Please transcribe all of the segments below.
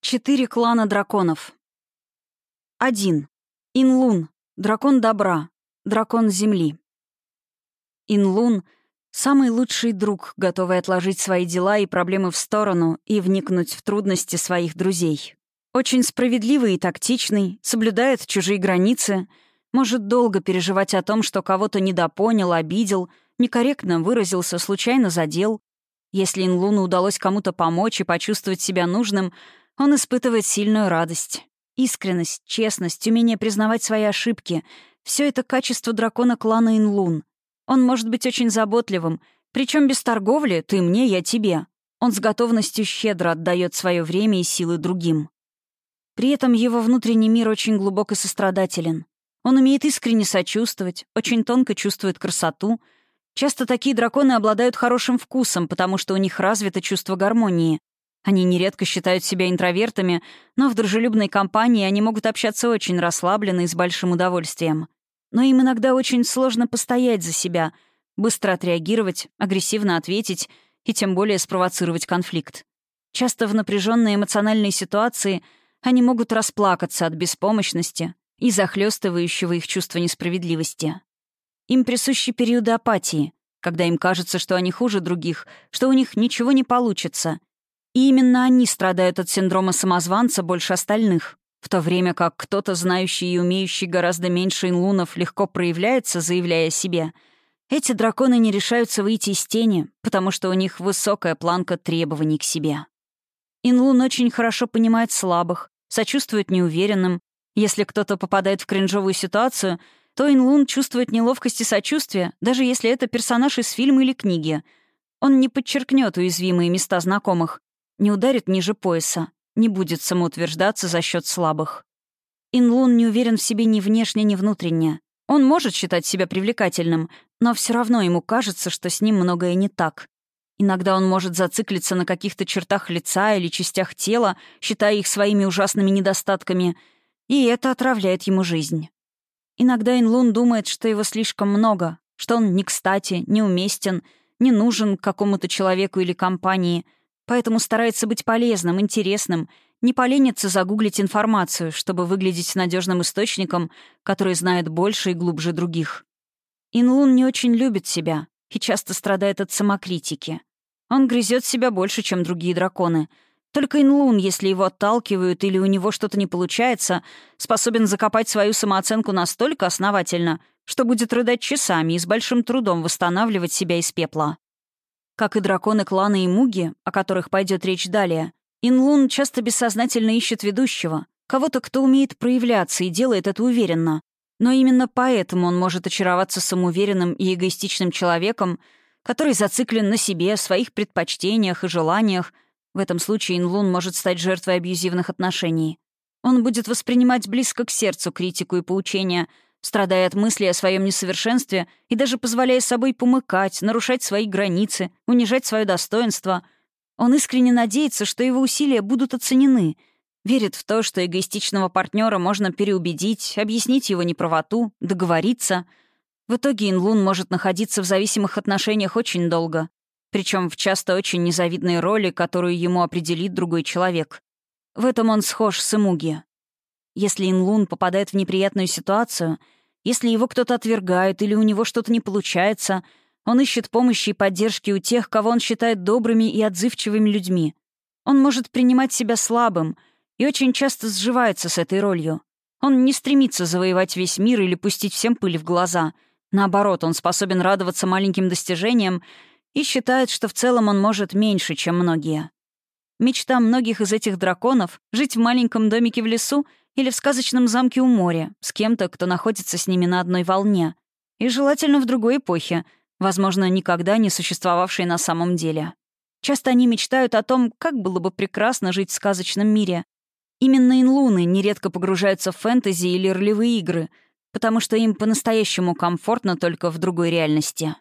Четыре клана драконов. Один. Инлун. Дракон добра. Дракон земли. Инлун — самый лучший друг, готовый отложить свои дела и проблемы в сторону и вникнуть в трудности своих друзей. Очень справедливый и тактичный, соблюдает чужие границы, может долго переживать о том, что кого-то недопонял, обидел, некорректно выразился, случайно задел. Если Инлуну удалось кому-то помочь и почувствовать себя нужным — он испытывает сильную радость. Искренность, честность, умение признавать свои ошибки — все это качество дракона клана Инлун. Он может быть очень заботливым, причем без торговли «ты мне, я тебе». Он с готовностью щедро отдает свое время и силы другим. При этом его внутренний мир очень глубок и сострадателен. Он умеет искренне сочувствовать, очень тонко чувствует красоту. Часто такие драконы обладают хорошим вкусом, потому что у них развито чувство гармонии. Они нередко считают себя интровертами, но в дружелюбной компании они могут общаться очень расслабленно и с большим удовольствием. Но им иногда очень сложно постоять за себя, быстро отреагировать, агрессивно ответить и тем более спровоцировать конфликт. Часто в напряженной эмоциональной ситуации они могут расплакаться от беспомощности и захлестывающего их чувства несправедливости. Им присущи периоды апатии, когда им кажется, что они хуже других, что у них ничего не получится, и именно они страдают от синдрома самозванца больше остальных, в то время как кто-то, знающий и умеющий гораздо меньше инлунов, легко проявляется, заявляя о себе. Эти драконы не решаются выйти из тени, потому что у них высокая планка требований к себе. Инлун очень хорошо понимает слабых, сочувствует неуверенным. Если кто-то попадает в кринжовую ситуацию, то Инлун чувствует неловкость и сочувствие, даже если это персонаж из фильма или книги. Он не подчеркнет уязвимые места знакомых, не ударит ниже пояса, не будет самоутверждаться за счет слабых. Инлун не уверен в себе ни внешне, ни внутренне. Он может считать себя привлекательным, но все равно ему кажется, что с ним многое не так. Иногда он может зациклиться на каких-то чертах лица или частях тела, считая их своими ужасными недостатками, и это отравляет ему жизнь. Иногда Инлун думает, что его слишком много, что он не кстати, неуместен, не нужен какому-то человеку или компании — поэтому старается быть полезным, интересным, не поленится загуглить информацию, чтобы выглядеть надежным источником, который знает больше и глубже других. Инлун не очень любит себя и часто страдает от самокритики. Он грызет себя больше, чем другие драконы. Только Инлун, если его отталкивают или у него что-то не получается, способен закопать свою самооценку настолько основательно, что будет рыдать часами и с большим трудом восстанавливать себя из пепла. Как и драконы клана Имуги, о которых пойдет речь далее, Инлун часто бессознательно ищет ведущего, кого-то, кто умеет проявляться и делает это уверенно. Но именно поэтому он может очароваться самоуверенным и эгоистичным человеком, который зациклен на себе, своих предпочтениях и желаниях. В этом случае Инлун может стать жертвой абьюзивных отношений. Он будет воспринимать близко к сердцу критику и поучения — страдая от мысли о своем несовершенстве и даже позволяя собой помыкать, нарушать свои границы, унижать свое достоинство. Он искренне надеется, что его усилия будут оценены, верит в то, что эгоистичного партнера можно переубедить, объяснить его неправоту, договориться. В итоге Инлун может находиться в зависимых отношениях очень долго, причем в часто очень незавидной роли, которую ему определит другой человек. В этом он схож с Эмуги. Если Инлун попадает в неприятную ситуацию, если его кто-то отвергает или у него что-то не получается, он ищет помощи и поддержки у тех, кого он считает добрыми и отзывчивыми людьми. Он может принимать себя слабым и очень часто сживается с этой ролью. Он не стремится завоевать весь мир или пустить всем пыль в глаза. Наоборот, он способен радоваться маленьким достижениям и считает, что в целом он может меньше, чем многие. Мечта многих из этих драконов — жить в маленьком домике в лесу или в сказочном замке у моря, с кем-то, кто находится с ними на одной волне. И желательно в другой эпохе, возможно, никогда не существовавшей на самом деле. Часто они мечтают о том, как было бы прекрасно жить в сказочном мире. Именно инлуны нередко погружаются в фэнтези или ролевые игры, потому что им по-настоящему комфортно только в другой реальности.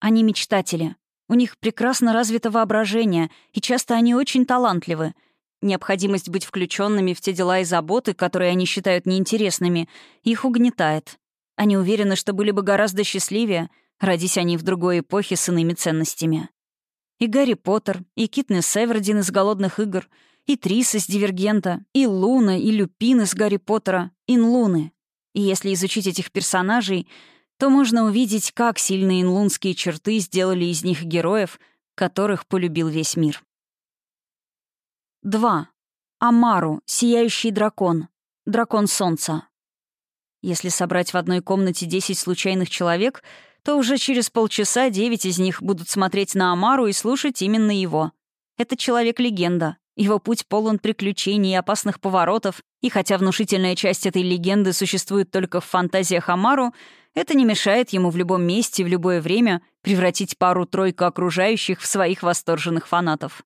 Они мечтатели. У них прекрасно развито воображение, и часто они очень талантливы — Необходимость быть включенными в те дела и заботы, которые они считают неинтересными, их угнетает. Они уверены, что были бы гораздо счастливее, родись они в другой эпохе с иными ценностями. И Гарри Поттер, и Китнес Севердин из «Голодных игр», И Трис из «Дивергента», и Луна, и Люпин из «Гарри Поттера», Инлуны. И если изучить этих персонажей, то можно увидеть, как сильные инлунские черты сделали из них героев, которых полюбил весь мир. 2. Амару, сияющий дракон. Дракон солнца. Если собрать в одной комнате 10 случайных человек, то уже через полчаса 9 из них будут смотреть на Амару и слушать именно его. Это человек-легенда. Его путь полон приключений и опасных поворотов, и хотя внушительная часть этой легенды существует только в фантазиях Амару, это не мешает ему в любом месте, в любое время превратить пару-тройку окружающих в своих восторженных фанатов.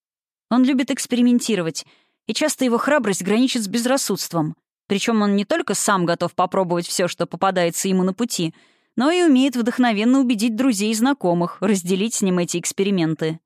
Он любит экспериментировать, и часто его храбрость граничит с безрассудством. Причем он не только сам готов попробовать все, что попадается ему на пути, но и умеет вдохновенно убедить друзей и знакомых разделить с ним эти эксперименты.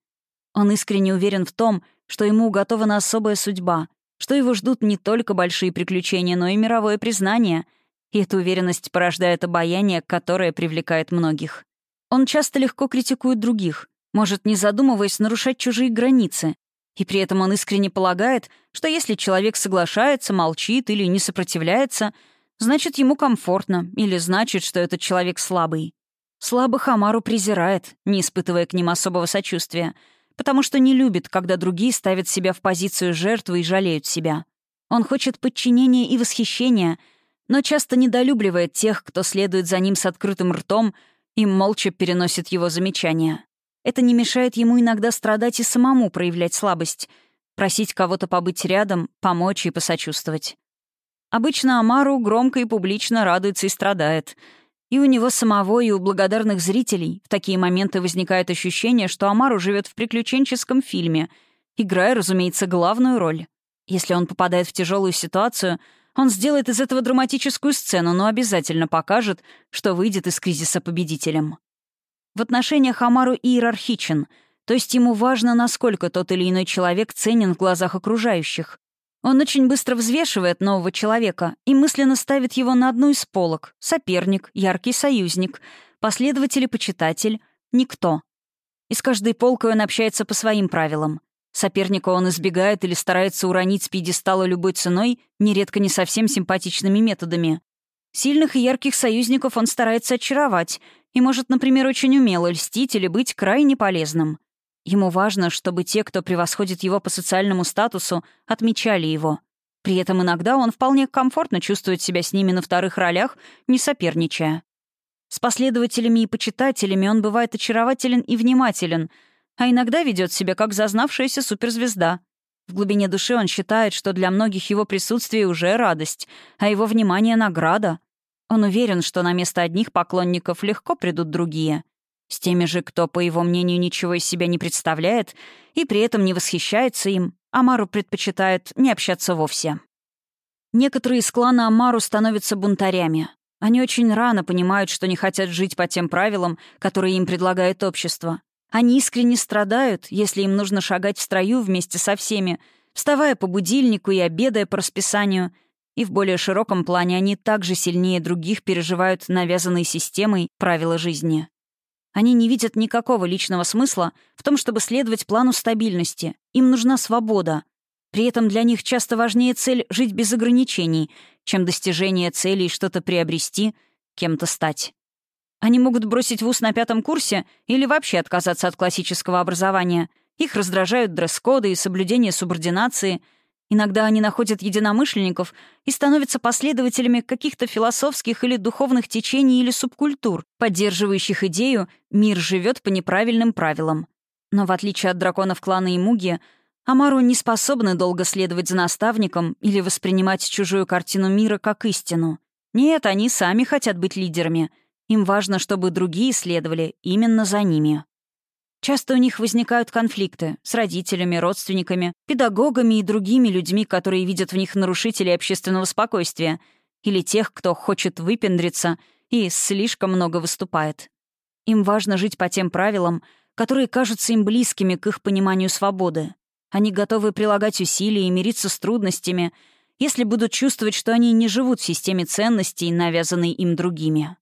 Он искренне уверен в том, что ему уготована особая судьба, что его ждут не только большие приключения, но и мировое признание — и эта уверенность порождает обаяние, которое привлекает многих. Он часто легко критикует других, может, не задумываясь, нарушать чужие границы. И при этом он искренне полагает, что если человек соглашается, молчит или не сопротивляется, значит, ему комфортно, или значит, что этот человек слабый. Слабых Амару презирает, не испытывая к ним особого сочувствия, потому что не любит, когда другие ставят себя в позицию жертвы и жалеют себя. Он хочет подчинения и восхищения — но часто недолюбливает тех, кто следует за ним с открытым ртом и молча переносит его замечания. Это не мешает ему иногда страдать и самому проявлять слабость, просить кого-то побыть рядом, помочь и посочувствовать. Обычно Амару громко и публично радуется и страдает. И у него самого, и у благодарных зрителей в такие моменты возникает ощущение, что Амару живет в приключенческом фильме, играя, разумеется, главную роль. Если он попадает в тяжелую ситуацию — он сделает из этого драматическую сцену, но обязательно покажет, что выйдет из кризиса победителем. В отношениях Амару иерархичен, то есть ему важно, насколько тот или иной человек ценен в глазах окружающих. Он очень быстро взвешивает нового человека и мысленно ставит его на одну из полок — соперник, яркий союзник, последователь и почитатель, никто. И с каждой полкой он общается по своим правилам. Соперника он избегает или старается уронить с пьедестала любой ценой, нередко не совсем симпатичными методами. Сильных и ярких союзников он старается очаровать и может, например, очень умело льстить или быть крайне полезным. Ему важно, чтобы те, кто превосходит его по социальному статусу, отмечали его. При этом иногда он вполне комфортно чувствует себя с ними на вторых ролях, не соперничая. С последователями и почитателями он бывает очарователен и внимателен — а иногда ведет себя как зазнавшаяся суперзвезда. В глубине души он считает, что для многих его присутствие уже радость, а его внимание — награда. Он уверен, что на место одних поклонников легко придут другие. С теми же, кто, по его мнению, ничего из себя не представляет и при этом не восхищается им, Амару предпочитает не общаться вовсе. Некоторые из клана Амару становятся бунтарями. Они очень рано понимают, что не хотят жить по тем правилам, которые им предлагает общество. Они искренне страдают, если им нужно шагать в строю вместе со всеми, вставая по будильнику и обедая по расписанию. И в более широком плане они также сильнее других переживают навязанные системой правила жизни. Они не видят никакого личного смысла в том, чтобы следовать плану стабильности. Им нужна свобода. При этом для них часто важнее цель жить без ограничений, чем достижение целей что-то приобрести, кем-то стать. Они могут бросить вуз на пятом курсе или вообще отказаться от классического образования. Их раздражают дресс-коды и соблюдение субординации. Иногда они находят единомышленников и становятся последователями каких-то философских или духовных течений или субкультур, поддерживающих идею «мир живет по неправильным правилам». Но в отличие от драконов клана Имуги, Амару не способны долго следовать за наставником или воспринимать чужую картину мира как истину. Нет, они сами хотят быть лидерами — им важно, чтобы другие следовали именно за ними. Часто у них возникают конфликты с родителями, родственниками, педагогами и другими людьми, которые видят в них нарушителей общественного спокойствия или тех, кто хочет выпендриться и слишком много выступает. Им важно жить по тем правилам, которые кажутся им близкими к их пониманию свободы. Они готовы прилагать усилия и мириться с трудностями, если будут чувствовать, что они не живут в системе ценностей, навязанной им другими.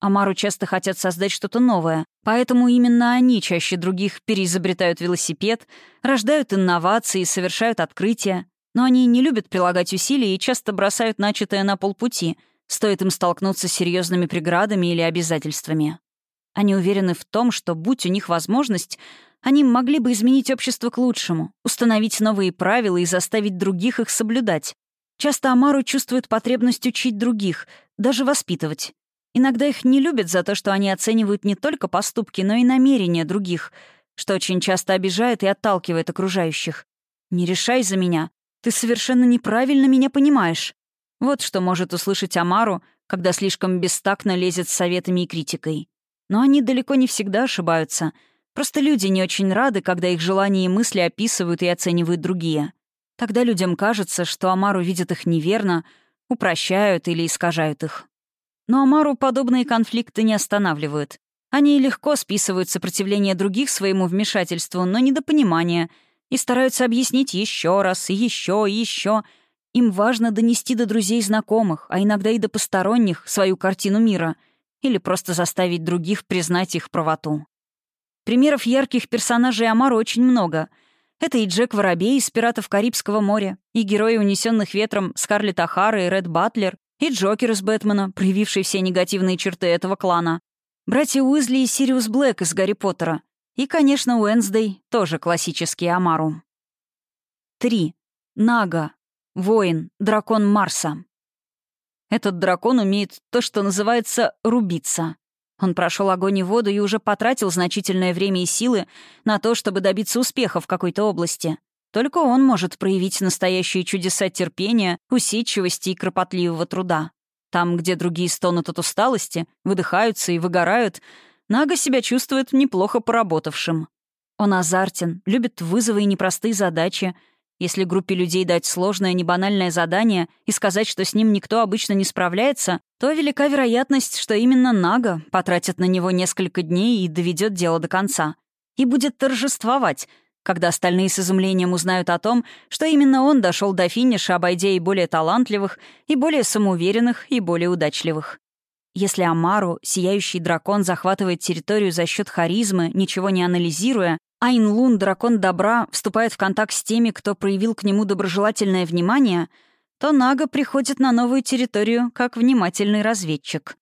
Амару часто хотят создать что-то новое, Поэтому именно они чаще других переизобретают велосипед, рождают инновации совершают открытия. Но они не любят прилагать усилия и часто бросают начатое на полпути, стоит им столкнуться с серьезными преградами или обязательствами. Они уверены в том, что, будь у них возможность, они могли бы изменить общество к лучшему, установить новые правила и заставить других их соблюдать. Часто Амару чувствует потребность учить других, даже воспитывать. Иногда их не любят за то, что они оценивают не только поступки, но и намерения других, что очень часто обижает и отталкивает окружающих. «Не решай за меня. Ты совершенно неправильно меня понимаешь». Вот что может услышать Амару, когда слишком бестактно лезет с советами и критикой. Но они далеко не всегда ошибаются. Просто люди не очень рады, когда их желания и мысли описывают и оценивают другие. Тогда людям кажется, что Амару видят их неверно, упрощают или искажают их. Но Амару подобные конфликты не останавливают. Они легко списывают сопротивление других своему вмешательству, но недопонимание, и стараются объяснить еще раз, и еще, и еще. Им важно донести до друзей и знакомых, а иногда и до посторонних, свою картину мира, или просто заставить других признать их правоту. Примеров ярких персонажей Амару очень много. Это и Джек Воробей из «Пиратов Карибского моря», и герои «Унесенных ветром» Скарлетт Ахара и Ред Батлер, и Джокер из Бэтмена, проявивший все негативные черты этого клана. Братья Уизли и Сириус Блэк из Гарри Поттера. И, конечно, Уэнсдей, тоже классический Амару. 3. Нага. Воин. Дракон Марса. Этот дракон умеет то, что называется «рубиться». Он прошел огонь и воду и уже потратил значительное время и силы на то, чтобы добиться успеха в какой-то области. Только он может проявить настоящие чудеса терпения, усидчивости и кропотливого труда. Там, где другие стонут от усталости, выдыхаются и выгорают, Нага себя чувствует неплохо поработавшим. Он азартен, любит вызовы и непростые задачи. Если группе людей дать сложное, небанальное задание и сказать, что с ним никто обычно не справляется, то велика вероятность, что именно Нага потратит на него несколько дней и доведет дело до конца. И будет торжествовать — когда остальные с изумлением узнают о том, что именно он дошел до финиша, обойдя и более талантливых, и более самоуверенных, и более удачливых. Если Амару, сияющий дракон, захватывает территорию за счет харизмы, ничего не анализируя, а Инлун, дракон добра, вступает в контакт с теми, кто проявил к нему доброжелательное внимание, то Нага приходит на новую территорию как внимательный разведчик.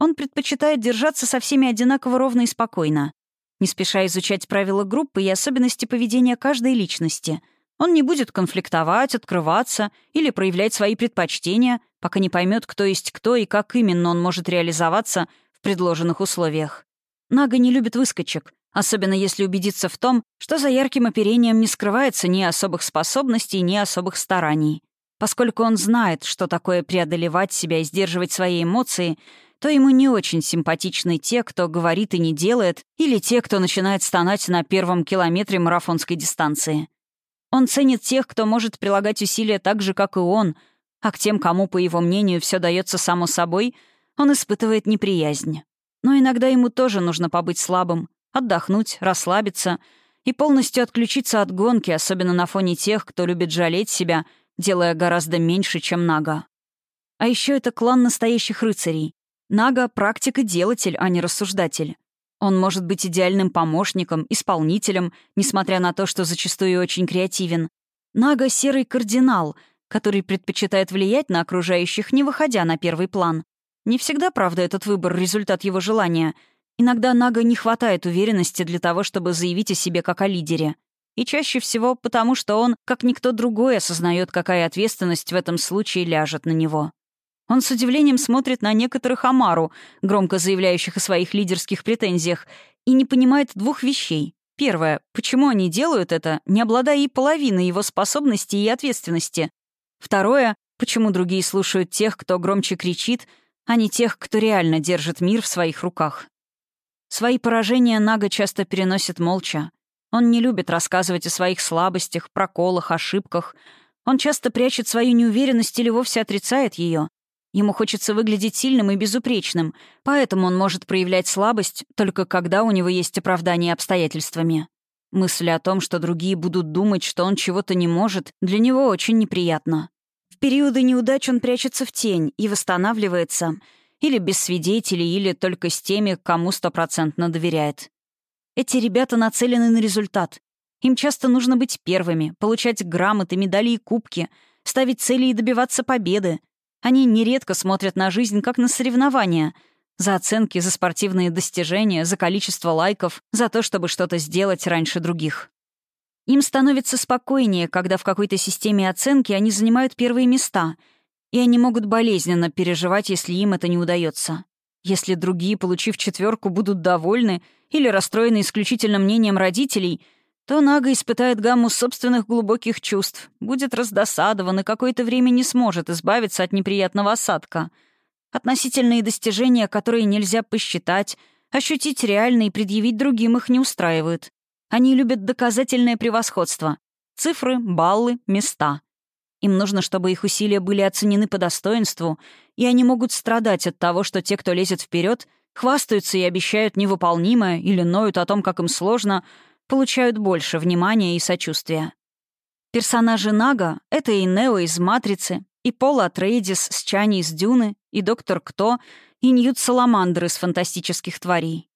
Он предпочитает держаться со всеми одинаково ровно и спокойно не спеша изучать правила группы и особенности поведения каждой личности. Он не будет конфликтовать, открываться или проявлять свои предпочтения, пока не поймет, кто есть кто и как именно он может реализоваться в предложенных условиях. Нага не любит выскочек, особенно если убедиться в том, что за ярким оперением не скрывается ни особых способностей, ни особых стараний. Поскольку он знает, что такое преодолевать себя и сдерживать свои эмоции — то ему не очень симпатичны те, кто говорит и не делает, или те, кто начинает стонать на первом километре марафонской дистанции. Он ценит тех, кто может прилагать усилия так же, как и он, а к тем, кому, по его мнению, все дается само собой, он испытывает неприязнь. Но иногда ему тоже нужно побыть слабым, отдохнуть, расслабиться и полностью отключиться от гонки, особенно на фоне тех, кто любит жалеть себя, делая гораздо меньше, чем Нага. А еще это клан настоящих рыцарей. Нага — практик и делатель, а не рассуждатель. Он может быть идеальным помощником, исполнителем, несмотря на то, что зачастую очень креативен. Нага — серый кардинал, который предпочитает влиять на окружающих, не выходя на первый план. Не всегда, правда, этот выбор — результат его желания. Иногда Нага не хватает уверенности для того, чтобы заявить о себе как о лидере. И чаще всего потому, что он, как никто другой, осознает, какая ответственность в этом случае ляжет на него. Он с удивлением смотрит на некоторых Амару, громко заявляющих о своих лидерских претензиях, и не понимает двух вещей. Первое. Почему они делают это, не обладая и половиной его способностей и ответственности? Второе. Почему другие слушают тех, кто громче кричит, а не тех, кто реально держит мир в своих руках? Свои поражения Нага часто переносит молча. Он не любит рассказывать о своих слабостях, проколах, ошибках. Он часто прячет свою неуверенность или вовсе отрицает ее. Ему хочется выглядеть сильным и безупречным, поэтому он может проявлять слабость только когда у него есть оправдание обстоятельствами. Мысль о том, что другие будут думать, что он чего-то не может, для него очень неприятно. В периоды неудач он прячется в тень и восстанавливается, или без свидетелей, или только с теми, кому стопроцентно доверяет. Эти ребята нацелены на результат. Им часто нужно быть первыми, получать грамоты, медали и кубки, ставить цели и добиваться победы. Они нередко смотрят на жизнь как на соревнования, за оценки, за спортивные достижения, за количество лайков, за то, чтобы что-то сделать раньше других. Им становится спокойнее, когда в какой-то системе оценки они занимают первые места, и они могут болезненно переживать, если им это не удается. Если другие, получив четверку, будут довольны или расстроены исключительно мнением родителей — то Нага испытает гамму собственных глубоких чувств, будет раздосадован и какое-то время не сможет избавиться от неприятного осадка. Относительные достижения, которые нельзя посчитать, ощутить реально и предъявить другим их не устраивают. Они любят доказательное превосходство. Цифры, баллы, места. Им нужно, чтобы их усилия были оценены по достоинству, и они могут страдать от того, что те, кто лезет вперед, хвастаются и обещают невыполнимое или ноют о том, как им сложно — получают больше внимания и сочувствия. Персонажи Нага — это и Нео из «Матрицы», и Пол Атрейдис с Чани из «Дюны», и Доктор Кто, и Ньют Саламандр из «Фантастических тварей».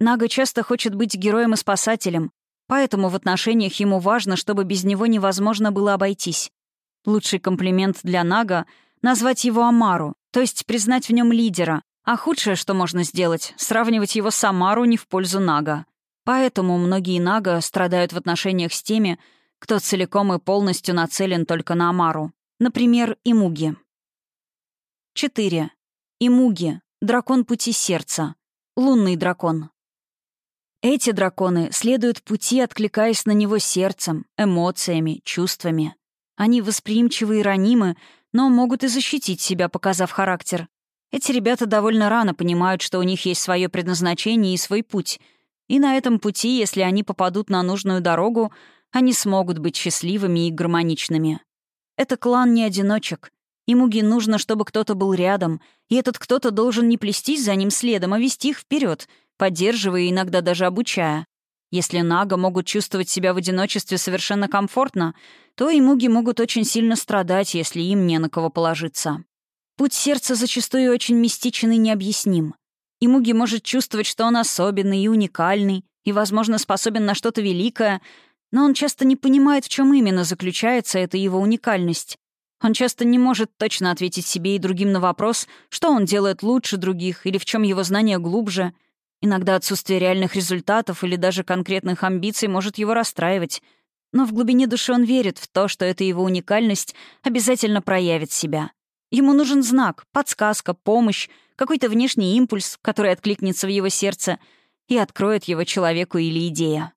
Нага часто хочет быть героем и спасателем, поэтому в отношениях ему важно, чтобы без него невозможно было обойтись. Лучший комплимент для Нага — назвать его Амару, то есть признать в нем лидера, а худшее, что можно сделать — сравнивать его с Амару не в пользу Нага. Поэтому многие Нага страдают в отношениях с теми, кто целиком и полностью нацелен только на Амару. Например, Имуги. 4. Имуги. Дракон пути сердца. Лунный дракон. Эти драконы следуют пути, откликаясь на него сердцем, эмоциями, чувствами. Они восприимчивы и ранимы, но могут и защитить себя, показав характер. Эти ребята довольно рано понимают, что у них есть свое предназначение и свой путь — и на этом пути, если они попадут на нужную дорогу, они смогут быть счастливыми и гармоничными. Это клан не одиночек. Имуги нужно, чтобы кто-то был рядом, и этот кто-то должен не плестись за ним следом, а вести их вперед, поддерживая и иногда даже обучая. Если Нага могут чувствовать себя в одиночестве совершенно комфортно, то и муги могут очень сильно страдать, если им не на кого положиться. Путь сердца зачастую очень мистичен и необъясним. И Муги может чувствовать, что он особенный и уникальный, и, возможно, способен на что-то великое, но он часто не понимает, в чем именно заключается эта его уникальность. Он часто не может точно ответить себе и другим на вопрос, что он делает лучше других или в чем его знания глубже. Иногда отсутствие реальных результатов или даже конкретных амбиций может его расстраивать. Но в глубине души он верит в то, что эта его уникальность обязательно проявит себя. Ему нужен знак, подсказка, помощь, какой-то внешний импульс, который откликнется в его сердце и откроет его человеку или идея.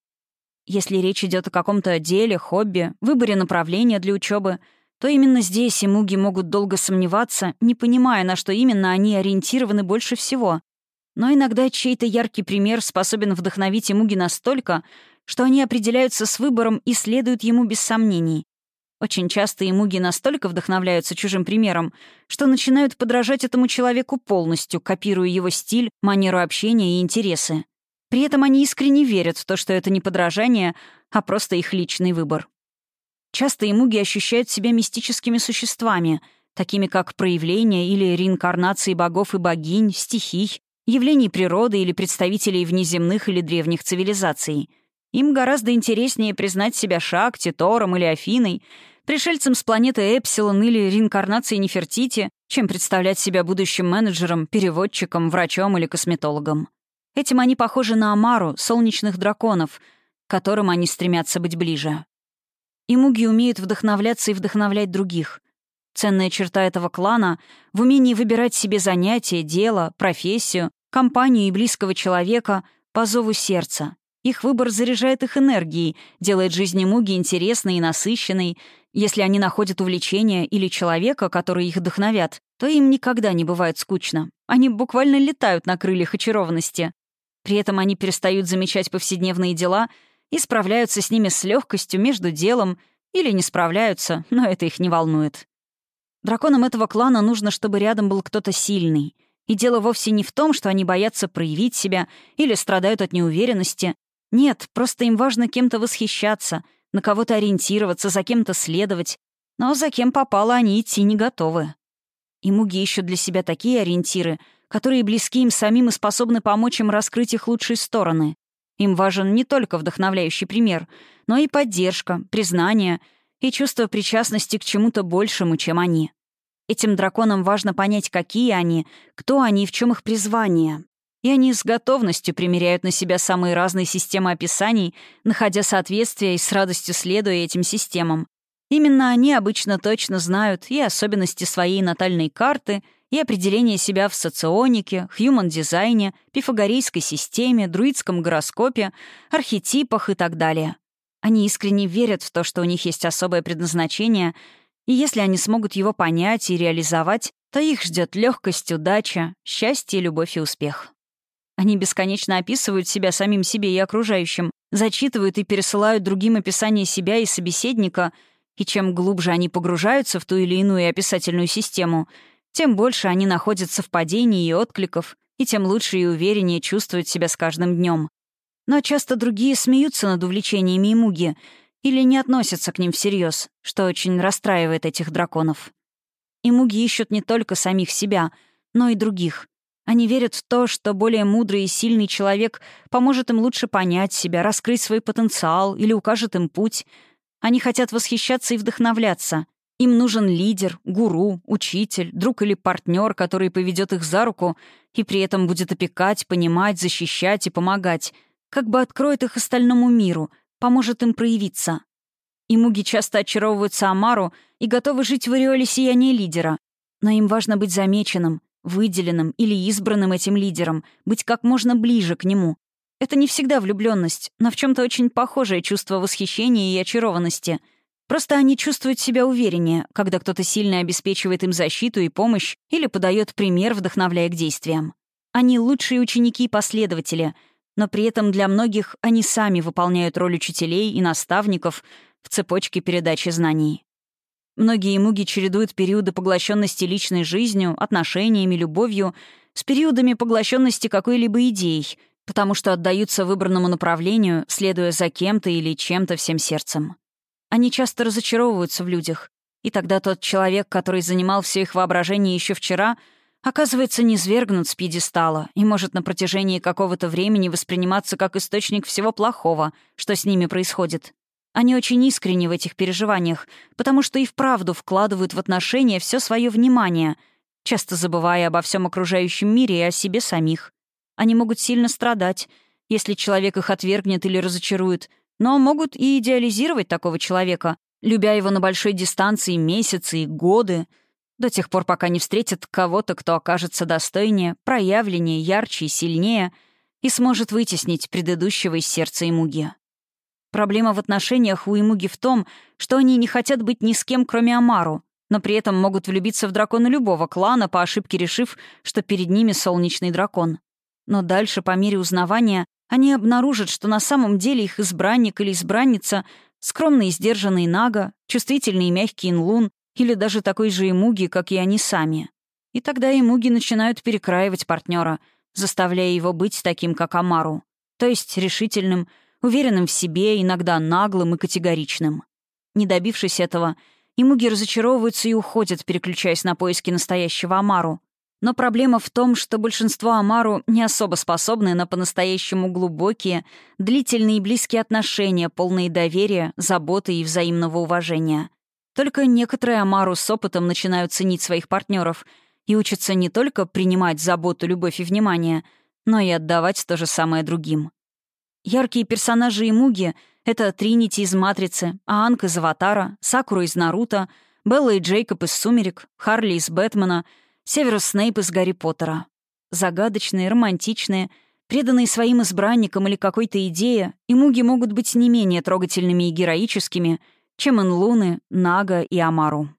Если речь идет о каком-то деле, хобби, выборе направления для учебы, то именно здесь имуги могут долго сомневаться, не понимая, на что именно они ориентированы больше всего. Но иногда чей-то яркий пример способен вдохновить имуги настолько, что они определяются с выбором и следуют ему без сомнений. Очень часто имуги настолько вдохновляются чужим примером, что начинают подражать этому человеку полностью, копируя его стиль, манеру общения и интересы. При этом они искренне верят в то, что это не подражание, а просто их личный выбор. Часто имуги ощущают себя мистическими существами, такими как проявления или реинкарнации богов и богинь, стихий, явлений природы или представителей внеземных или древних цивилизаций. Им гораздо интереснее признать себя Шакти, Тором или Афиной — пришельцем с планеты Эпсилон или реинкарнацией Нефертити, чем представлять себя будущим менеджером, переводчиком, врачом или косметологом. Этим они похожи на Амару, солнечных драконов, к которым они стремятся быть ближе. И муги умеют вдохновляться и вдохновлять других. Ценная черта этого клана — в умении выбирать себе занятие, дело, профессию, компанию и близкого человека по зову сердца. Их выбор заряжает их энергией, делает жизнь Муги интересной и насыщенной, если они находят увлечение или человека, который их вдохновят, то им никогда не бывает скучно. Они буквально летают на крыльях очарованности. При этом они перестают замечать повседневные дела и справляются с ними с легкостью между делом или не справляются, но это их не волнует. Драконам этого клана нужно, чтобы рядом был кто-то сильный. И дело вовсе не в том, что они боятся проявить себя или страдают от неуверенности. Нет, просто им важно кем-то восхищаться — на кого-то ориентироваться, за кем-то следовать, но за кем попало они идти не готовы. И муги ищут для себя такие ориентиры, которые близки им самим и способны помочь им раскрыть их лучшие стороны. Им важен не только вдохновляющий пример, но и поддержка, признание и чувство причастности к чему-то большему, чем они. Этим драконам важно понять, какие они, кто они и в чем их призвание. И они с готовностью примеряют на себя самые разные системы описаний, находя соответствия и с радостью следуя этим системам. Именно они обычно точно знают и особенности своей натальной карты, и определение себя в соционике, хьюман-дизайне, пифагорейской системе, друидском гороскопе, архетипах и так далее. Они искренне верят в то, что у них есть особое предназначение — и если они смогут его понять и реализовать, то их ждет легкость, удача, счастье, любовь и успех. Они бесконечно описывают себя самим себе и окружающим, зачитывают и пересылают другим описание себя и собеседника, и чем глубже они погружаются в ту или иную описательную систему, тем больше они находят совпадений и откликов, и тем лучше и увереннее чувствуют себя с каждым днем. Но часто другие смеются над увлечениями и муги — или не относятся к ним всерьез, что очень расстраивает этих драконов. И муги ищут не только самих себя, но и других. Они верят в то, что более мудрый и сильный человек поможет им лучше понять себя, раскрыть свой потенциал или укажет им путь. Они хотят восхищаться и вдохновляться. Им нужен лидер, гуру, учитель, друг или партнер, который поведет их за руку и при этом будет опекать, понимать, защищать и помогать, как бы откроет их остальному миру — поможет им проявиться. И муги часто очаровываются Амару и готовы жить в ореоле сияния лидера. Но им важно быть замеченным, выделенным или избранным этим лидером, быть как можно ближе к нему. Это не всегда влюбленность, но в чем-то очень похожее чувство восхищения и очарованности. Просто они чувствуют себя увереннее, когда кто-то сильно обеспечивает им защиту и помощь или подает пример, вдохновляя к действиям. Они лучшие ученики и последователи — но при этом для многих они сами выполняют роль учителей и наставников в цепочке передачи знаний. Многие муги чередуют периоды поглощенности личной жизнью, отношениями, любовью с периодами поглощенности какой-либо идеей, потому что отдаются выбранному направлению, следуя за кем-то или чем-то всем сердцем. Они часто разочаровываются в людях, и тогда тот человек, который занимал все их воображение еще вчера — оказывается низвергнут с пьедестала и может на протяжении какого-то времени восприниматься как источник всего плохого, что с ними происходит. Они очень искренни в этих переживаниях, потому что и вправду вкладывают в отношения все свое внимание, часто забывая обо всем окружающем мире и о себе самих. Они могут сильно страдать, если человек их отвергнет или разочарует, но могут и идеализировать такого человека, любя его на большой дистанции месяцы и годы — до тех пор, пока не встретят кого-то, кто окажется достойнее, проявленнее, ярче и сильнее и сможет вытеснить предыдущего из сердца Имуги. Проблема в отношениях у Имуги в том, что они не хотят быть ни с кем, кроме Амару, но при этом могут влюбиться в дракона любого клана, по ошибке решив, что перед ними солнечный дракон. Но дальше, по мере узнавания, они обнаружат, что на самом деле их избранник или избранница — скромный и сдержанный Нага, чувствительный и мягкий Инлун, или даже такой же имуги, как и они сами. И тогда имуги начинают перекраивать партнера, заставляя его быть таким, как Амару. То есть решительным, уверенным в себе, иногда наглым и категоричным. Не добившись этого, имуги разочаровываются и уходят, переключаясь на поиски настоящего Амару. Но проблема в том, что большинство Амару не особо способны на по-настоящему глубокие, длительные и близкие отношения, полные доверия, заботы и взаимного уважения — только некоторые Амару с опытом начинают ценить своих партнеров и учатся не только принимать заботу, любовь и внимание, но и отдавать то же самое другим. Яркие персонажи Имуги — это Тринити из «Матрицы», Аанг из «Аватара», Сакура из «Наруто», Белла и Джейкоб из «Сумерек», Харли из «Бэтмена», Северус Снейп из «Гарри Поттера». Загадочные, романтичные, преданные своим избранникам или какой-то идее, Имуги могут быть не менее трогательными и героическими — чем Инлуны, Нага и Амару.